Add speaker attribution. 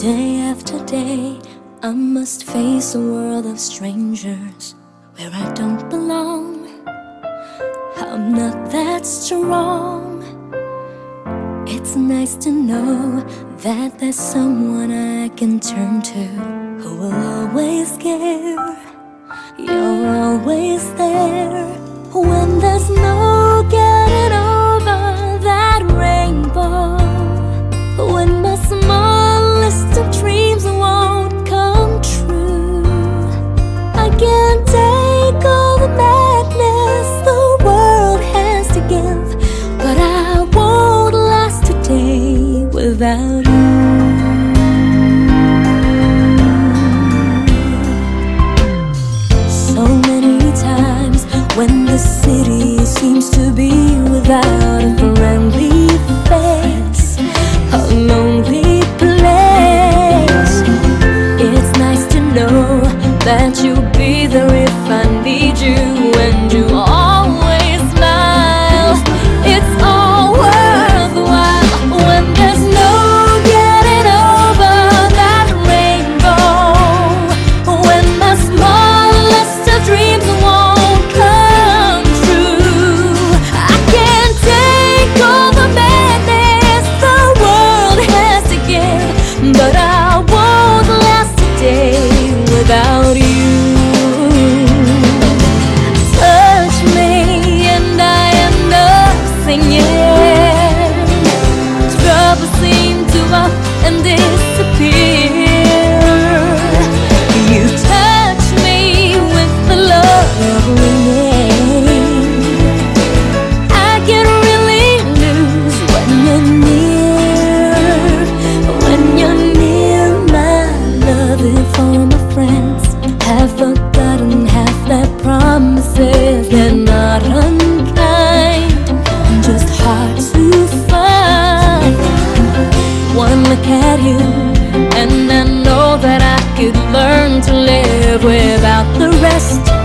Speaker 1: Day after day, I must face a world of strangers where I don't belong. I'm not that strong. It's nice to know that there's someone I can turn to who will always care. You're always there without But I won't last a day without you Touch me and I am nothing yet. Troubles seem to up and forgotten half their promises. They're not unkind, just hard to find. One look at you, and I know that I could learn to live without the rest.